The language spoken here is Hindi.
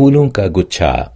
फूलों का गुच्छा।